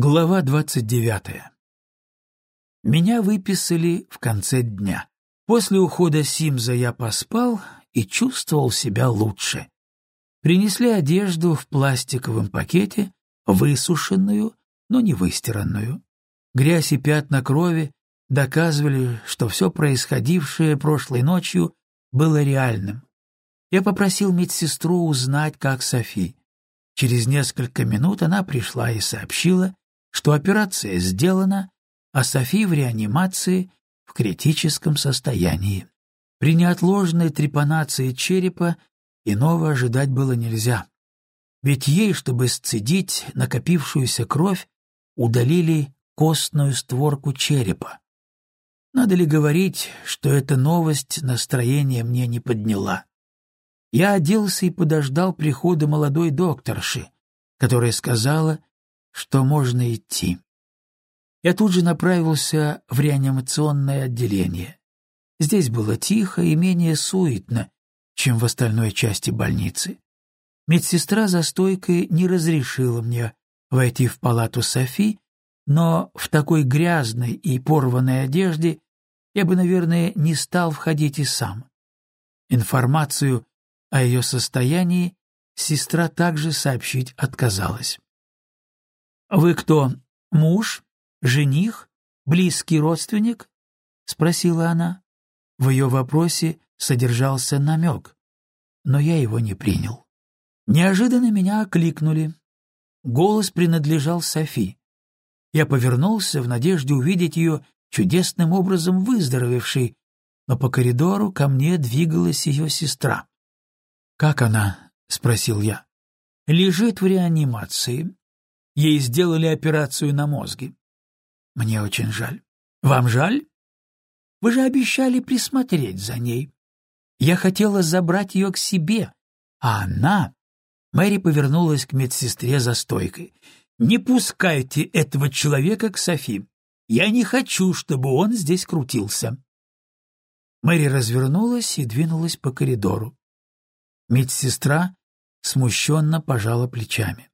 Глава двадцать девятая. Меня выписали в конце дня. После ухода Симза я поспал и чувствовал себя лучше. Принесли одежду в пластиковом пакете, высушенную, но не выстиранную. Грязь и пятна крови доказывали, что все происходившее прошлой ночью было реальным. Я попросил медсестру узнать, как Софи. Через несколько минут она пришла и сообщила, что операция сделана, а Софи в реанимации в критическом состоянии. При неотложной трепанации черепа иного ожидать было нельзя. Ведь ей, чтобы сцедить накопившуюся кровь, удалили костную створку черепа. Надо ли говорить, что эта новость настроение мне не подняла? Я оделся и подождал прихода молодой докторши, которая сказала, что можно идти. Я тут же направился в реанимационное отделение. Здесь было тихо и менее суетно, чем в остальной части больницы. Медсестра за стойкой не разрешила мне войти в палату Софи, но в такой грязной и порванной одежде я бы, наверное, не стал входить и сам. Информацию о ее состоянии сестра также сообщить отказалась. «Вы кто, муж, жених, близкий родственник?» — спросила она. В ее вопросе содержался намек, но я его не принял. Неожиданно меня окликнули. Голос принадлежал Софи. Я повернулся в надежде увидеть ее чудесным образом выздоровевшей, но по коридору ко мне двигалась ее сестра. «Как она?» — спросил я. «Лежит в реанимации. Ей сделали операцию на мозге. Мне очень жаль. Вам жаль? Вы же обещали присмотреть за ней. Я хотела забрать ее к себе, а она...» Мэри повернулась к медсестре за стойкой. «Не пускайте этого человека к Софи. Я не хочу, чтобы он здесь крутился». Мэри развернулась и двинулась по коридору. Медсестра смущенно пожала плечами.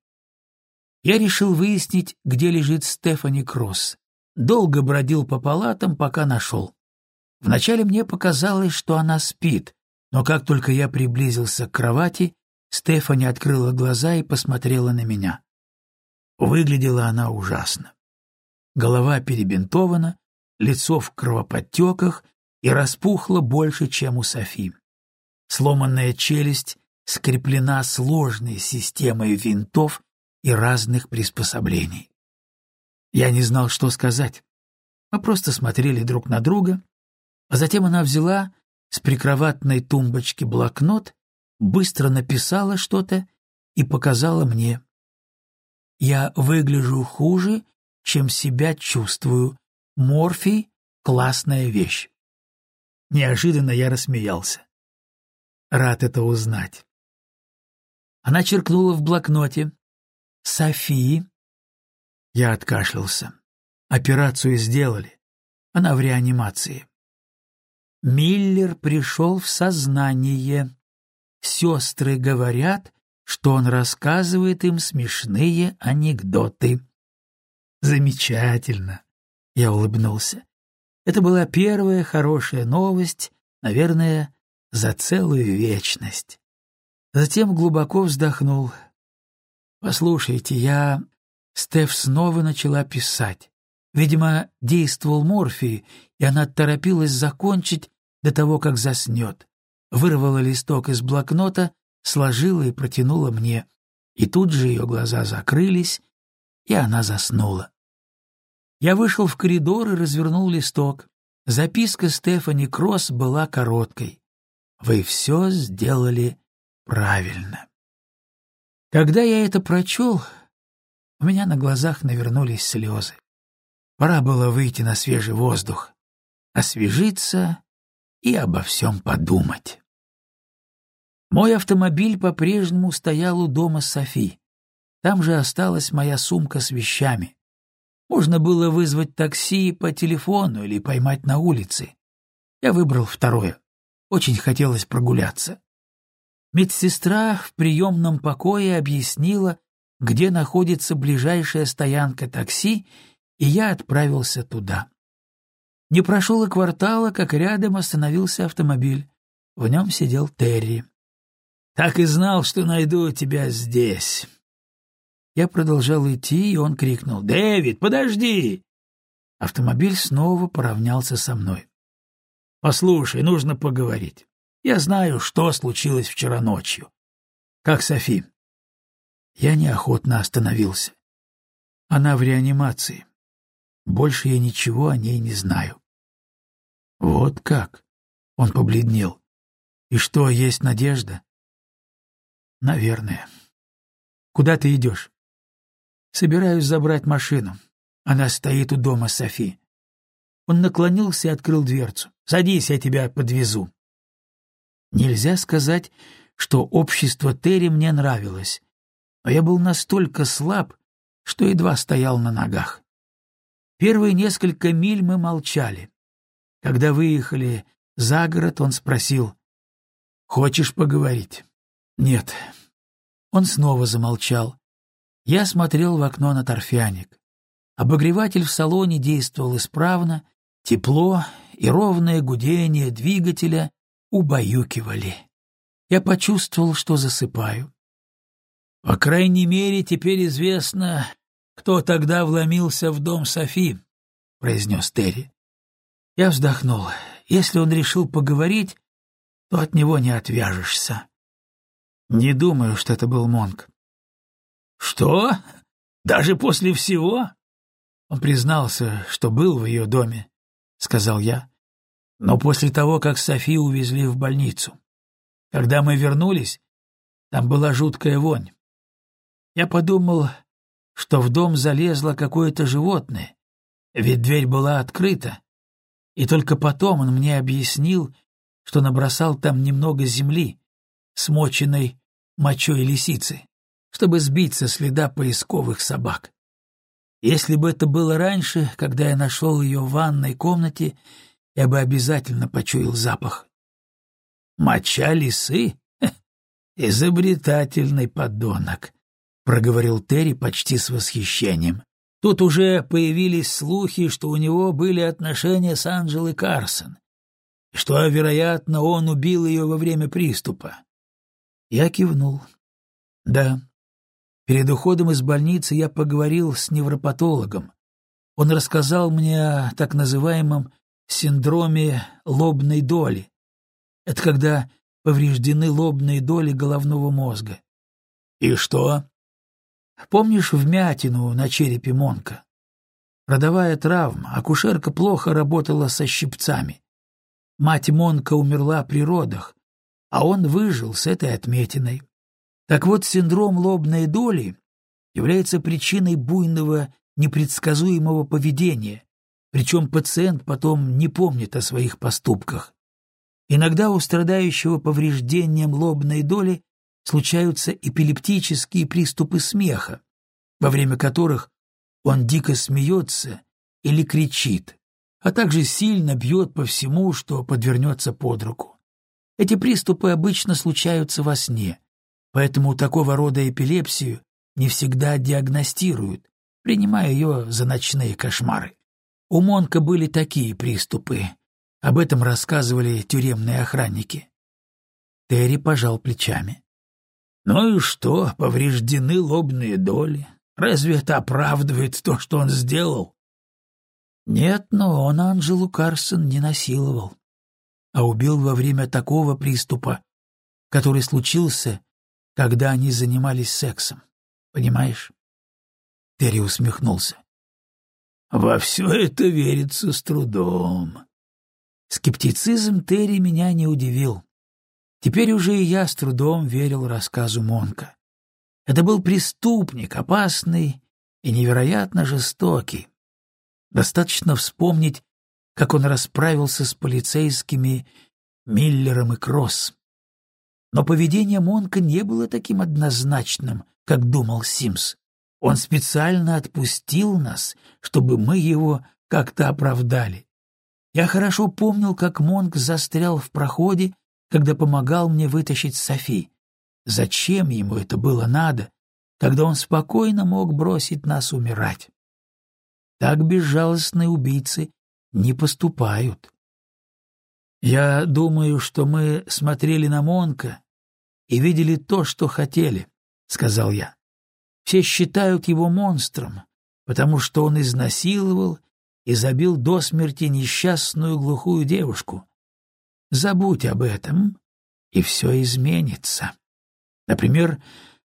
Я решил выяснить, где лежит Стефани Кросс. Долго бродил по палатам, пока нашел. Вначале мне показалось, что она спит, но как только я приблизился к кровати, Стефани открыла глаза и посмотрела на меня. Выглядела она ужасно. Голова перебинтована, лицо в кровоподтеках и распухло больше, чем у Софи. Сломанная челюсть скреплена сложной системой винтов и разных приспособлений. Я не знал, что сказать. Мы просто смотрели друг на друга, а затем она взяла с прикроватной тумбочки блокнот, быстро написала что-то и показала мне. Я выгляжу хуже, чем себя чувствую. Морфий — классная вещь. Неожиданно я рассмеялся. Рад это узнать. Она черкнула в блокноте. «Софи». Я откашлялся. Операцию сделали. Она в реанимации. Миллер пришел в сознание. Сестры говорят, что он рассказывает им смешные анекдоты. Замечательно. Я улыбнулся. Это была первая хорошая новость, наверное, за целую вечность. Затем глубоко вздохнул. «Послушайте, я...» Стеф снова начала писать. Видимо, действовал морфий, и она торопилась закончить до того, как заснет. Вырвала листок из блокнота, сложила и протянула мне. И тут же ее глаза закрылись, и она заснула. Я вышел в коридор и развернул листок. Записка Стефани Кросс была короткой. Вы все сделали правильно. Когда я это прочел, у меня на глазах навернулись слезы. Пора было выйти на свежий воздух, освежиться и обо всем подумать. Мой автомобиль по-прежнему стоял у дома Софи. Там же осталась моя сумка с вещами. Можно было вызвать такси по телефону или поймать на улице. Я выбрал второе. Очень хотелось прогуляться. Медсестра в приемном покое объяснила, где находится ближайшая стоянка такси, и я отправился туда. Не прошел и квартала, как рядом остановился автомобиль. В нем сидел Терри. «Так и знал, что найду тебя здесь». Я продолжал идти, и он крикнул «Дэвид, подожди!» Автомобиль снова поравнялся со мной. «Послушай, нужно поговорить. Я знаю, что случилось вчера ночью. Как Софи?» Я неохотно остановился. Она в реанимации. Больше я ничего о ней не знаю. Вот как? Он побледнел. И что, есть надежда? Наверное. Куда ты идешь? Собираюсь забрать машину. Она стоит у дома Софи. Он наклонился и открыл дверцу. «Садись, я тебя подвезу». Нельзя сказать, что общество Терри мне нравилось, но я был настолько слаб, что едва стоял на ногах. Первые несколько миль мы молчали. Когда выехали за город, он спросил, «Хочешь поговорить?» «Нет». Он снова замолчал. Я смотрел в окно на торфяник. Обогреватель в салоне действовал исправно, тепло и ровное гудение двигателя убаюкивали. Я почувствовал, что засыпаю. По крайней мере, теперь известно, кто тогда вломился в дом Софи, — произнес Терри. Я вздохнул. Если он решил поговорить, то от него не отвяжешься. Не думаю, что это был Монк. «Что? Даже после всего?» Он признался, что был в ее доме, — сказал я. Но после того, как Софи увезли в больницу. Когда мы вернулись, там была жуткая вонь. Я подумал, что в дом залезло какое-то животное, ведь дверь была открыта, и только потом он мне объяснил, что набросал там немного земли, смоченной мочой лисицы, чтобы сбить со следа поисковых собак. Если бы это было раньше, когда я нашел ее в ванной комнате, я бы обязательно почуял запах. «Моча лисы? Изобретательный подонок», — проговорил Терри почти с восхищением. Тут уже появились слухи, что у него были отношения с Анджелой Карсон, и что, вероятно, он убил ее во время приступа. Я кивнул. Да. Перед уходом из больницы я поговорил с невропатологом. Он рассказал мне о так называемом синдроме лобной доли. Это когда повреждены лобные доли головного мозга. И что? Помнишь вмятину на черепе Монка? Родовая травма, акушерка плохо работала со щипцами. Мать Монка умерла при родах, а он выжил с этой отметиной. Так вот, синдром лобной доли является причиной буйного, непредсказуемого поведения, причем пациент потом не помнит о своих поступках. Иногда у страдающего повреждением лобной доли случаются эпилептические приступы смеха, во время которых он дико смеется или кричит, а также сильно бьет по всему, что подвернется под руку. Эти приступы обычно случаются во сне, поэтому такого рода эпилепсию не всегда диагностируют, принимая ее за ночные кошмары. У Монка были такие приступы. Об этом рассказывали тюремные охранники. Терри пожал плечами. Ну и что, повреждены лобные доли? Разве это оправдывает то, что он сделал? Нет, но он Анжелу Карсон не насиловал, а убил во время такого приступа, который случился, когда они занимались сексом. Понимаешь? Терри усмехнулся. Во все это верится с трудом. Скептицизм Терри меня не удивил. Теперь уже и я с трудом верил рассказу Монка. Это был преступник, опасный и невероятно жестокий. Достаточно вспомнить, как он расправился с полицейскими Миллером и Кросс. Но поведение Монка не было таким однозначным, как думал Симс. Он специально отпустил нас, чтобы мы его как-то оправдали. Я хорошо помнил, как Монк застрял в проходе когда помогал мне вытащить Софи. Зачем ему это было надо, когда он спокойно мог бросить нас умирать. Так безжалостные убийцы не поступают. Я думаю, что мы смотрели на Монка и видели то, что хотели, — сказал я. Все считают его монстром, потому что он изнасиловал и забил до смерти несчастную глухую девушку. Забудь об этом, и все изменится. Например,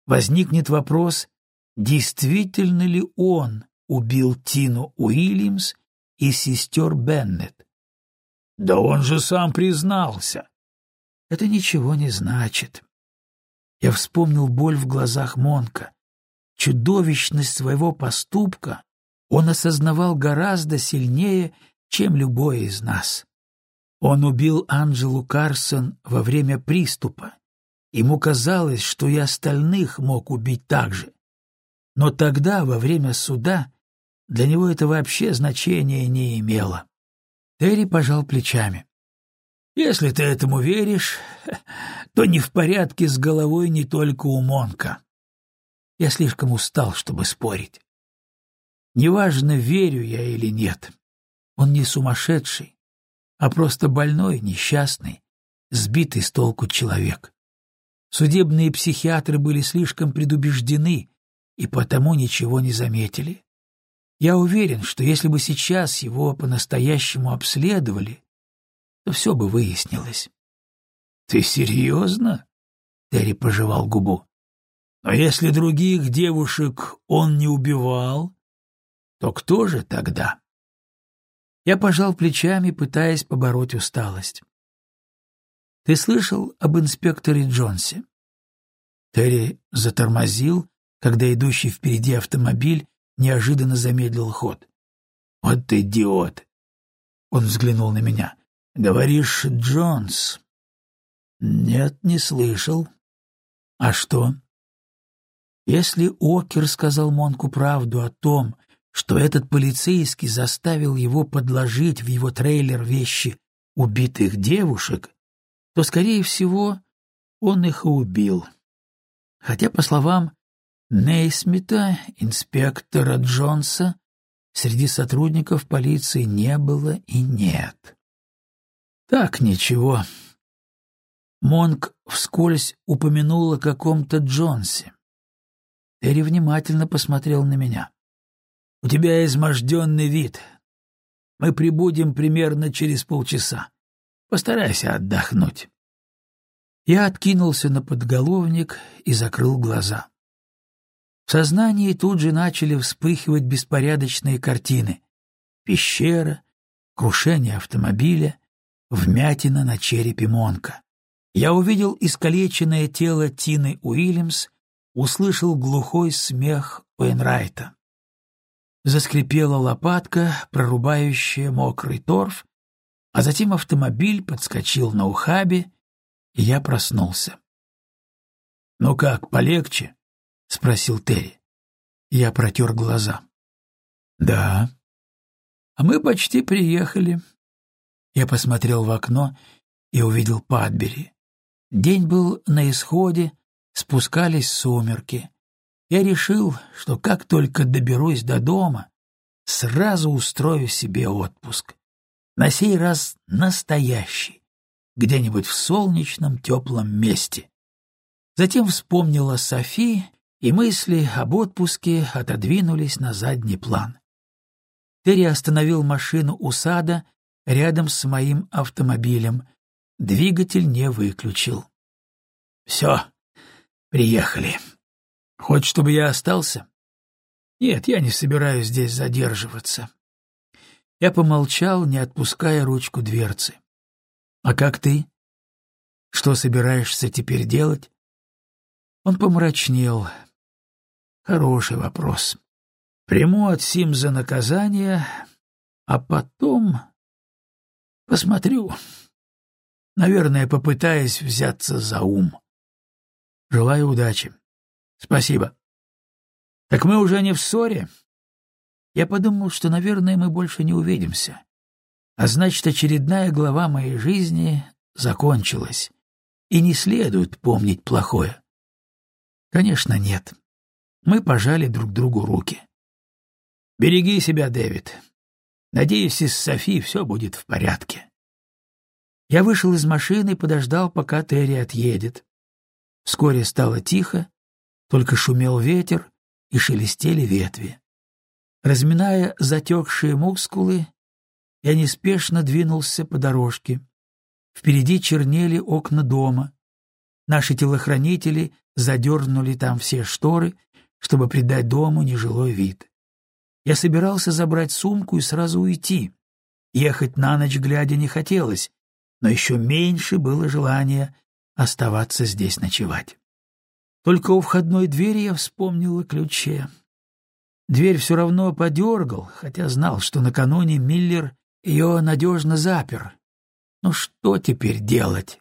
возникнет вопрос, действительно ли он убил Тину Уильямс и сестер Беннет. Да он же сам признался. Это ничего не значит. Я вспомнил боль в глазах Монка. Чудовищность своего поступка он осознавал гораздо сильнее, чем любой из нас. Он убил Анджелу Карсон во время приступа. Ему казалось, что и остальных мог убить так же. Но тогда, во время суда, для него это вообще значения не имело. Терри пожал плечами. «Если ты этому веришь, то не в порядке с головой не только у Монка. Я слишком устал, чтобы спорить. Неважно, верю я или нет. Он не сумасшедший, а просто больной, несчастный, сбитый с толку человек. Судебные психиатры были слишком предубеждены и потому ничего не заметили. Я уверен, что если бы сейчас его по-настоящему обследовали, то все бы выяснилось. — Ты серьезно? — Терри пожевал губу. — Но если других девушек он не убивал, то кто же тогда? Я пожал плечами, пытаясь побороть усталость. — Ты слышал об инспекторе Джонсе? Терри затормозил, когда идущий впереди автомобиль неожиданно замедлил ход. «Вот ты идиот!» Он взглянул на меня. «Говоришь, Джонс?» «Нет, не слышал». «А что?» Если Окер сказал Монку правду о том, что этот полицейский заставил его подложить в его трейлер вещи убитых девушек, то, скорее всего, он их и убил. Хотя, по словам Нейсмита, инспектора Джонса, среди сотрудников полиции не было и нет. Так ничего. Монк вскользь упомянул о каком-то Джонсе. Терри внимательно посмотрел на меня. «У тебя изможденный вид. Мы прибудем примерно через полчаса. Постарайся отдохнуть». Я откинулся на подголовник и закрыл глаза. В сознании тут же начали вспыхивать беспорядочные картины. Пещера, крушение автомобиля, вмятина на черепе Монка. Я увидел искалеченное тело Тины Уильямс, услышал глухой смех Уэнрайта. Заскрипела лопатка, прорубающая мокрый торф, а затем автомобиль подскочил на ухабе, и я проснулся. — Ну как, полегче? — спросил Терри. Я протер глаза. — Да. — А мы почти приехали. Я посмотрел в окно и увидел Падбери. День был на исходе, спускались сумерки. Я решил, что как только доберусь до дома, сразу устрою себе отпуск. На сей раз настоящий, где-нибудь в солнечном теплом месте. Затем вспомнила Софи и мысли об отпуске отодвинулись на задний план. Терри остановил машину у сада рядом с моим автомобилем. Двигатель не выключил. — Все, приехали. Хочешь, чтобы я остался? — Нет, я не собираюсь здесь задерживаться. Я помолчал, не отпуская ручку дверцы. — А как ты? Что собираешься теперь делать? Он помрачнел. Хороший вопрос. Приму от Симза наказание, а потом... Посмотрю. Наверное, попытаюсь взяться за ум. Желаю удачи. Спасибо. Так мы уже не в ссоре? Я подумал, что, наверное, мы больше не увидимся. А значит, очередная глава моей жизни закончилась. И не следует помнить плохое. Конечно, нет. Мы пожали друг другу руки. «Береги себя, Дэвид. Надеюсь, из Софи все будет в порядке». Я вышел из машины и подождал, пока Терри отъедет. Вскоре стало тихо, только шумел ветер и шелестели ветви. Разминая затекшие мускулы, я неспешно двинулся по дорожке. Впереди чернели окна дома. Наши телохранители задернули там все шторы, чтобы придать дому нежилой вид. Я собирался забрать сумку и сразу уйти. Ехать на ночь глядя не хотелось, но еще меньше было желания оставаться здесь ночевать. Только у входной двери я вспомнил о ключе. Дверь все равно подергал, хотя знал, что накануне Миллер ее надежно запер. Ну что теперь делать?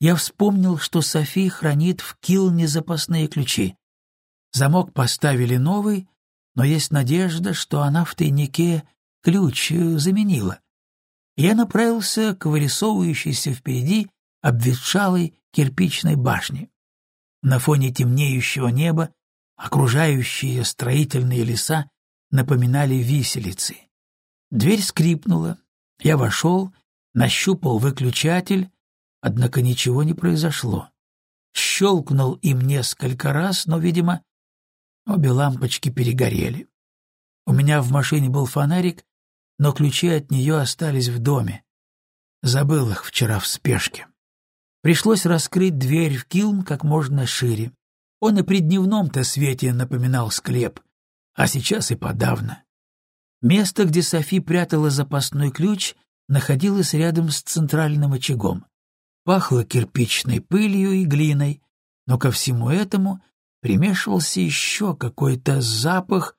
Я вспомнил, что Софи хранит в Килне запасные ключи. Замок поставили новый, но есть надежда, что она в тайнике ключ э, заменила. Я направился к вырисовывающейся впереди обветшалой кирпичной башне. На фоне темнеющего неба окружающие строительные леса напоминали виселицы. Дверь скрипнула. Я вошел, нащупал выключатель, однако ничего не произошло. Щелкнул им несколько раз, но, видимо, обе лампочки перегорели. У меня в машине был фонарик, но ключи от нее остались в доме. Забыл их вчера в спешке. Пришлось раскрыть дверь в килн как можно шире. Он и при дневном-то свете напоминал склеп, а сейчас и подавно. Место, где Софи прятала запасной ключ, находилось рядом с центральным очагом. Пахло кирпичной пылью и глиной, но ко всему этому примешивался еще какой-то запах,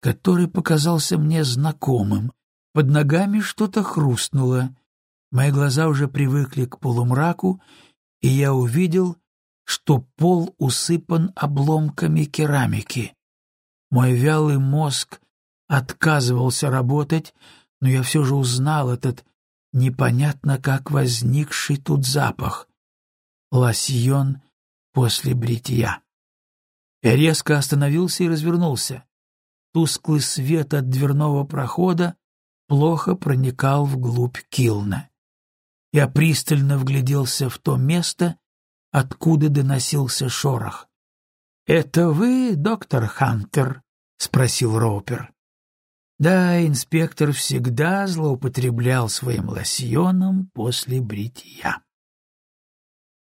который показался мне знакомым. Под ногами что-то хрустнуло. Мои глаза уже привыкли к полумраку, и я увидел, что пол усыпан обломками керамики. Мой вялый мозг отказывался работать, но я все же узнал этот непонятно как возникший тут запах. Лосьон после бритья. Я резко остановился и развернулся. Тусклый свет от дверного прохода плохо проникал вглубь килна. Я пристально вгляделся в то место, откуда доносился шорох. — Это вы, доктор Хантер? — спросил Роупер. Да, инспектор всегда злоупотреблял своим лосьоном после бритья.